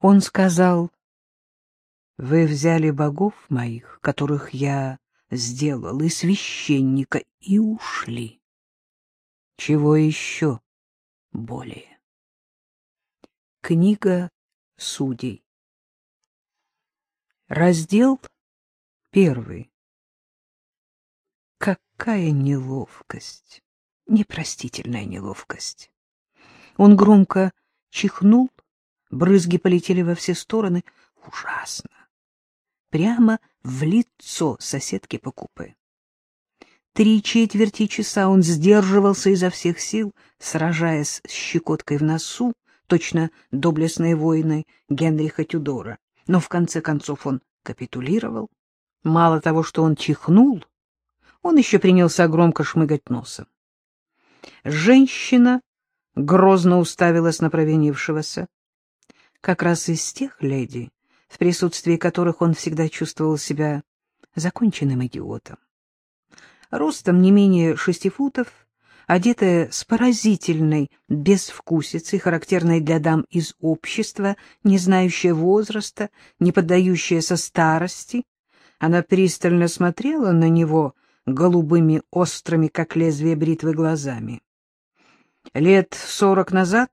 Он сказал, «Вы взяли богов моих, которых я сделал, и священника, и ушли. Чего еще более?» Книга судей. Раздел первый. Какая неловкость, непростительная неловкость. Он громко чихнул, брызги полетели во все стороны. Ужасно. Прямо в лицо соседки по купе. Три четверти часа он сдерживался изо всех сил, сражаясь с щекоткой в носу, точно доблестные воины Генриха Тюдора. Но в конце концов он капитулировал. Мало того, что он чихнул, он еще принялся громко шмыгать носом. Женщина грозно уставилась на провинившегося. Как раз из тех леди, в присутствии которых он всегда чувствовал себя законченным идиотом. Ростом не менее шести футов, одетая с поразительной безвкусицей, характерной для дам из общества, не знающая возраста, не поддающаяся старости, она пристально смотрела на него голубыми, острыми, как лезвие бритвы, глазами. Лет сорок назад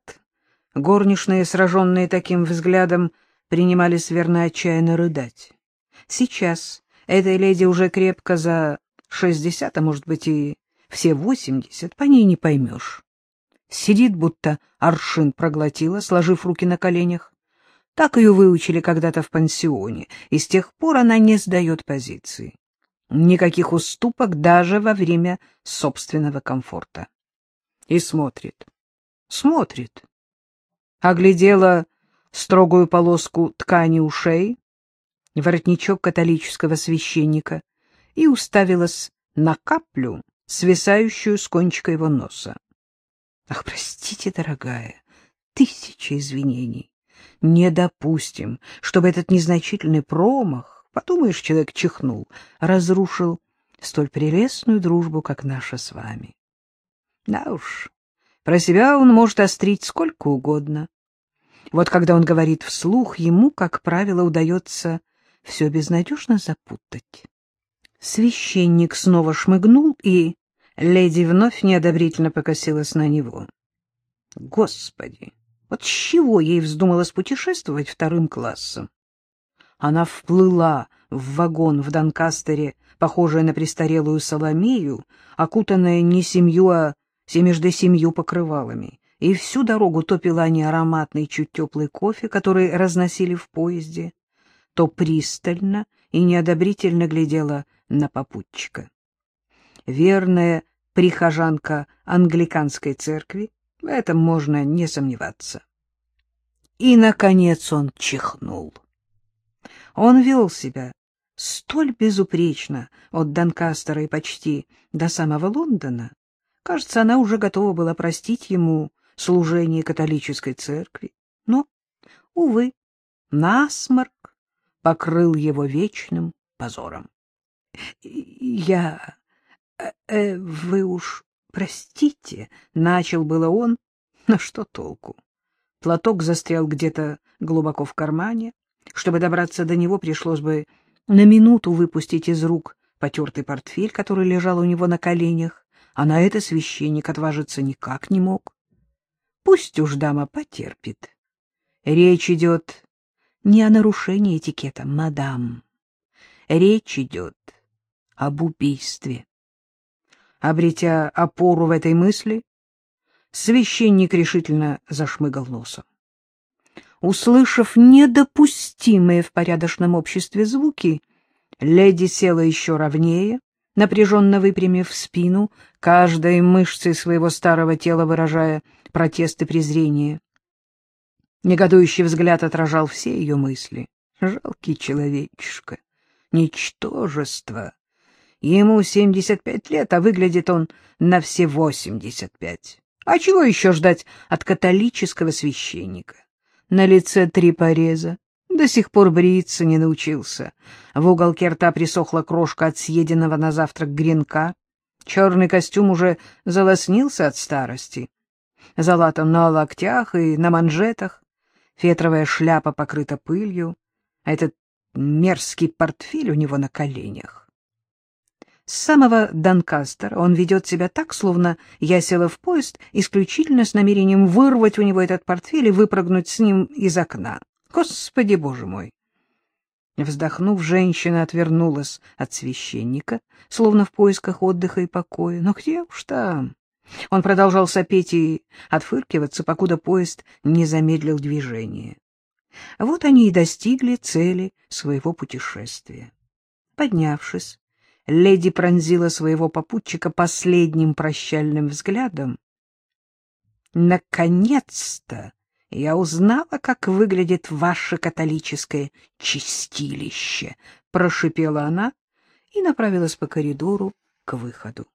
горничные, сраженные таким взглядом, принимались верно отчаянно рыдать. Сейчас этой леди уже крепко за шестьдесят, а может быть и все восемьдесят, по ней не поймешь. Сидит, будто аршин проглотила, сложив руки на коленях. Так ее выучили когда-то в пансионе, и с тех пор она не сдает позиции. Никаких уступок даже во время собственного комфорта и смотрит. Смотрит. Оглядела строгую полоску ткани ушей, воротничок католического священника и уставилась на каплю, свисающую с кончика его носа. Ах, простите, дорогая, тысяча извинений. Не допустим, чтобы этот незначительный промах, подумаешь, человек чихнул, разрушил столь прелестную дружбу, как наша с вами. Да уж, про себя он может острить сколько угодно. Вот когда он говорит вслух, ему, как правило, удается все безнадежно запутать. Священник снова шмыгнул, и леди вновь неодобрительно покосилась на него. Господи, вот с чего ей вздумалось путешествовать вторым классом? Она вплыла в вагон в Донкастере, похожая на престарелую Соломею, окутанная не семью, а семежды семью покрывалами, и всю дорогу то пила не ароматный, чуть теплый кофе, который разносили в поезде, то пристально и неодобрительно глядела на попутчика. Верная прихожанка англиканской церкви, в этом можно не сомневаться. И, наконец, он чихнул. Он вел себя столь безупречно от Донкастера и почти до самого Лондона, Кажется, она уже готова была простить ему служение католической церкви. Но, увы, насморк покрыл его вечным позором. — Я... Э, э, вы уж простите, — начал было он, но что толку? Платок застрял где-то глубоко в кармане. Чтобы добраться до него, пришлось бы на минуту выпустить из рук потертый портфель, который лежал у него на коленях а на это священник отважиться никак не мог. Пусть уж дама потерпит. Речь идет не о нарушении этикета, мадам. Речь идет об убийстве. Обретя опору в этой мысли, священник решительно зашмыгал носом. Услышав недопустимые в порядочном обществе звуки, леди села еще ровнее, напряженно выпрямив спину, каждой мышцей своего старого тела выражая протест и презрение. Негодующий взгляд отражал все ее мысли. Жалкий человечишка, ничтожество. Ему семьдесят пять лет, а выглядит он на все восемьдесят пять. А чего еще ждать от католического священника? На лице три пореза, до сих пор бриться не научился. В уголке рта присохла крошка от съеденного на завтрак гренка. Черный костюм уже залоснился от старости. Залатан на локтях и на манжетах. Фетровая шляпа покрыта пылью, а этот мерзкий портфель у него на коленях. С самого Донкастера он ведет себя так, словно я села в поезд исключительно с намерением вырвать у него этот портфель и выпрыгнуть с ним из окна. Господи, боже мой! Вздохнув, женщина отвернулась от священника, словно в поисках отдыха и покоя. Но где уж там? Он продолжал сопеть и отфыркиваться, покуда поезд не замедлил движение. Вот они и достигли цели своего путешествия. Поднявшись, леди пронзила своего попутчика последним прощальным взглядом. «Наконец-то я узнала, как выглядит ваше католическое чистилище», — прошипела она и направилась по коридору к выходу.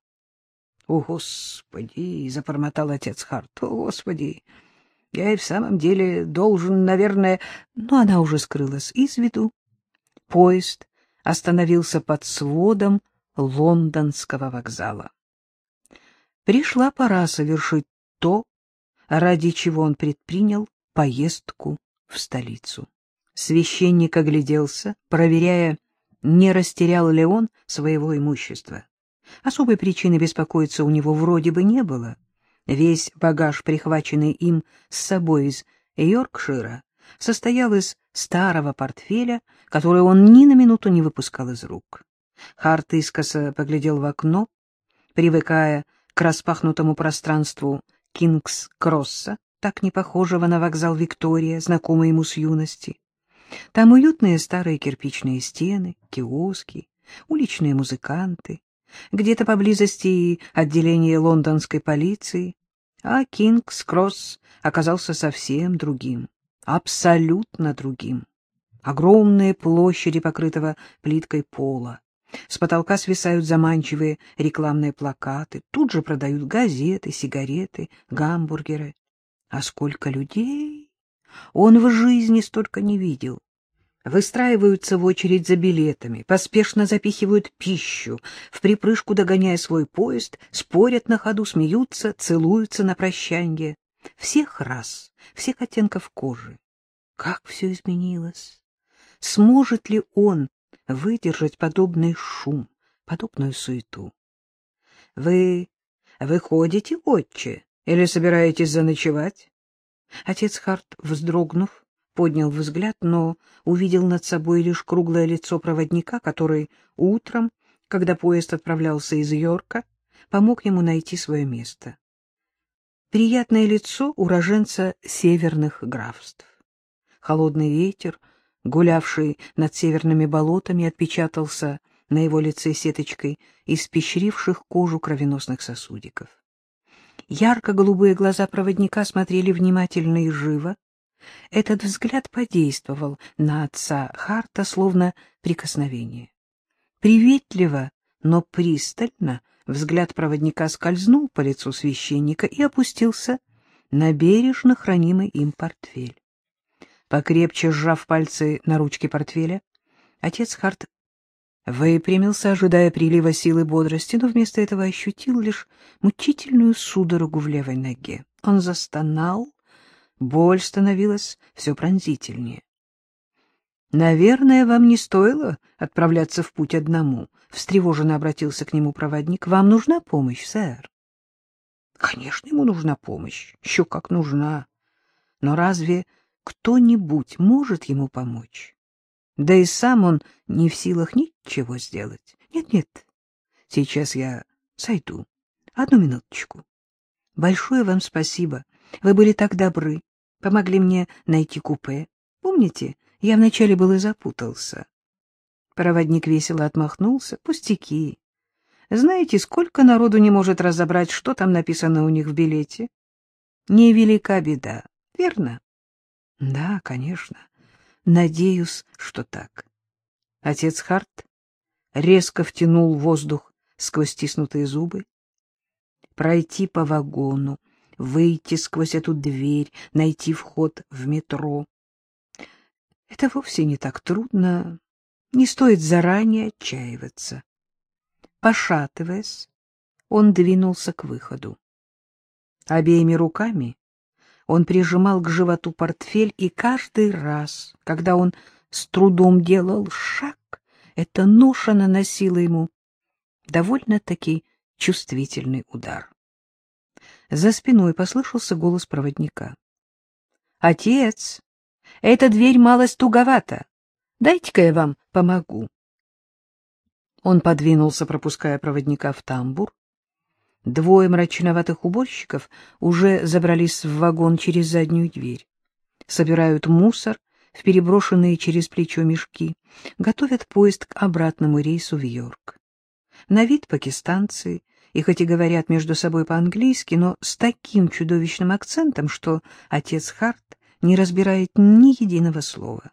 «О, Господи!» — запормотал отец Харт. «О, Господи! Я и в самом деле должен, наверное...» Но она уже скрылась из виду. Поезд остановился под сводом лондонского вокзала. Пришла пора совершить то, ради чего он предпринял поездку в столицу. Священник огляделся, проверяя, не растерял ли он своего имущества. Особой причины беспокоиться у него вроде бы не было. Весь багаж, прихваченный им с собой из Йоркшира, состоял из старого портфеля, который он ни на минуту не выпускал из рук. Харт искоса поглядел в окно, привыкая к распахнутому пространству Кингс-Кросса, так не похожего на вокзал Виктория, знакомый ему с юности. Там уютные старые кирпичные стены, киоски, уличные музыканты, где-то поблизости отделение лондонской полиции, а Кингс-Кросс оказался совсем другим, абсолютно другим. Огромные площади, покрытого плиткой пола, с потолка свисают заманчивые рекламные плакаты, тут же продают газеты, сигареты, гамбургеры. А сколько людей! Он в жизни столько не видел. Выстраиваются в очередь за билетами, поспешно запихивают пищу, в припрыжку догоняя свой поезд, спорят на ходу, смеются, целуются на прощанье. Всех раз, всех оттенков кожи. Как все изменилось! Сможет ли он выдержать подобный шум, подобную суету. — Вы выходите, отче, или собираетесь заночевать? Отец Харт, вздрогнув, поднял взгляд, но увидел над собой лишь круглое лицо проводника, который утром, когда поезд отправлялся из Йорка, помог ему найти свое место. Приятное лицо уроженца северных графств. Холодный ветер гулявший над северными болотами, отпечатался на его лице сеточкой испещривших кожу кровеносных сосудиков. Ярко-голубые глаза проводника смотрели внимательно и живо. Этот взгляд подействовал на отца Харта, словно прикосновение. Приветливо, но пристально взгляд проводника скользнул по лицу священника и опустился на бережно хранимый им портфель. Покрепче сжав пальцы на ручке портфеля, отец Харт выпрямился, ожидая прилива силы бодрости, но вместо этого ощутил лишь мучительную судорогу в левой ноге. Он застонал, боль становилась все пронзительнее. — Наверное, вам не стоило отправляться в путь одному, — встревоженно обратился к нему проводник. — Вам нужна помощь, сэр? — Конечно, ему нужна помощь, еще как нужна. Но разве кто-нибудь может ему помочь. Да и сам он не в силах ничего сделать. Нет-нет, сейчас я сойду. Одну минуточку. Большое вам спасибо. Вы были так добры. Помогли мне найти купе. Помните, я вначале был и запутался. Проводник весело отмахнулся. Пустяки. Знаете, сколько народу не может разобрать, что там написано у них в билете? Невелика беда, верно? Да, конечно. Надеюсь, что так. Отец Харт резко втянул воздух сквозь стиснутые зубы. Пройти по вагону, выйти сквозь эту дверь, найти вход в метро. Это вовсе не так трудно. Не стоит заранее отчаиваться. Пошатываясь, он двинулся к выходу. Обеими руками Он прижимал к животу портфель, и каждый раз, когда он с трудом делал шаг, эта ноша наносила ему довольно-таки чувствительный удар. За спиной послышался голос проводника. — Отец, эта дверь малость туговата. Дайте-ка я вам помогу. Он подвинулся, пропуская проводника в тамбур. Двое мрачноватых уборщиков уже забрались в вагон через заднюю дверь. Собирают мусор в переброшенные через плечо мешки, готовят поезд к обратному рейсу в Йорк. На вид пакистанцы, и хоть и говорят между собой по-английски, но с таким чудовищным акцентом, что отец Харт не разбирает ни единого слова.